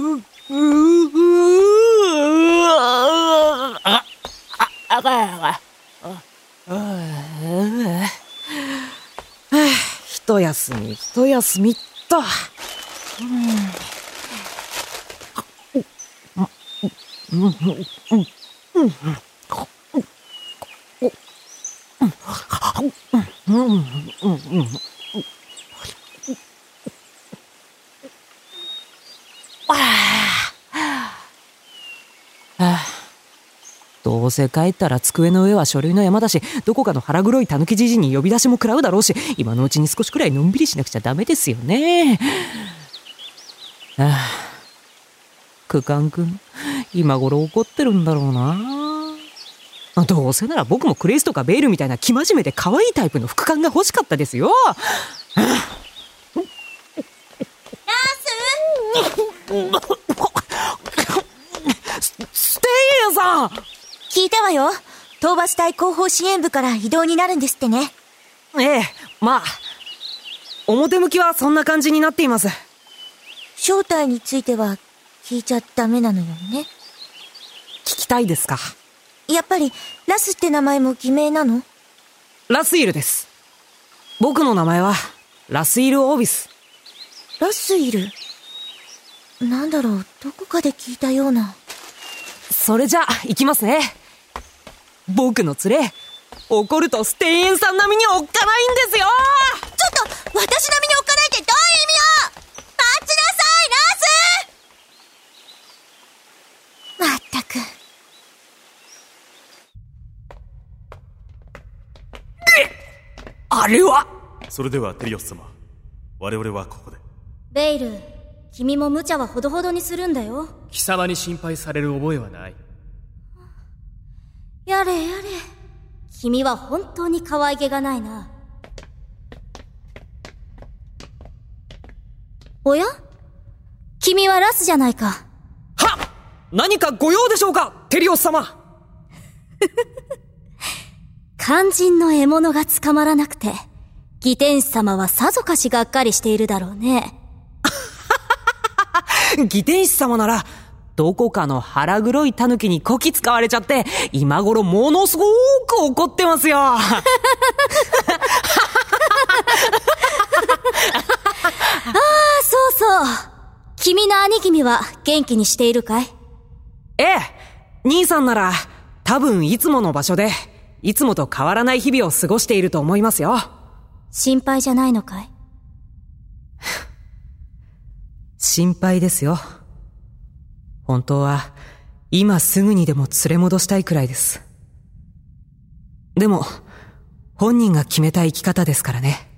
ううあ、あ、あばや一休み、一休みっと。うんうんうんう んどうせ帰ったら机の上は書類の山だし、どこかの腹黒い狸じじに呼び出しも食らうだろうし、今のうちに少しくらいのんびりしなくちゃダメですよね。ああ、区間くん、今頃怒ってるんだろうな。どうせなら僕もクレイスとかベールみたいな生真面目で可愛いタイプの副官が欲しかったですよ。ラスステ聞いたわよ。討伐隊後方支援部から移動になるんですってね。ええ、まあ。表向きはそんな感じになっています。正体については聞いちゃダメなのよね。聞きたいですか？やっぱり、ラスって名前も偽名なの？ラスイルです。僕の名前は、ラスイル・オービス。ラスイル？なんだろう、どこかで聞いたような。それじゃ、行きますね。僕の連れ、怒るとステインさん並みにおっかないんですよ。ちょっと、私並みにおっかないってどういう意味よ。待ちなさい、ラス。まったく。あれは？それではテリオス様我々はここで。ベイル君も無茶はほどほどにするんだよ。貴様に心配される覚えはない。やれやれ。君は本当に可愛げがないな。おや？君はラスじゃないか。は何かご用でしょうか？テリオス様。肝心の獲物が捕まらなくて、義天使様はさぞかしがっかりしているだろうね。義天使様なら、どこかの腹黒い狸にこき使われちゃって、今頃ものすごく怒ってますよ。ああ、そうそう。君の兄君は元気にしているかい？ええ、兄さんなら、多分いつもの場所で、いつもと変わらない日々を過ごしていると思いますよ。心配じゃないのかい？心配ですよ。本当は、今すぐにでも連れ戻したいくらいです。でも、本人が決めた生き方ですからね。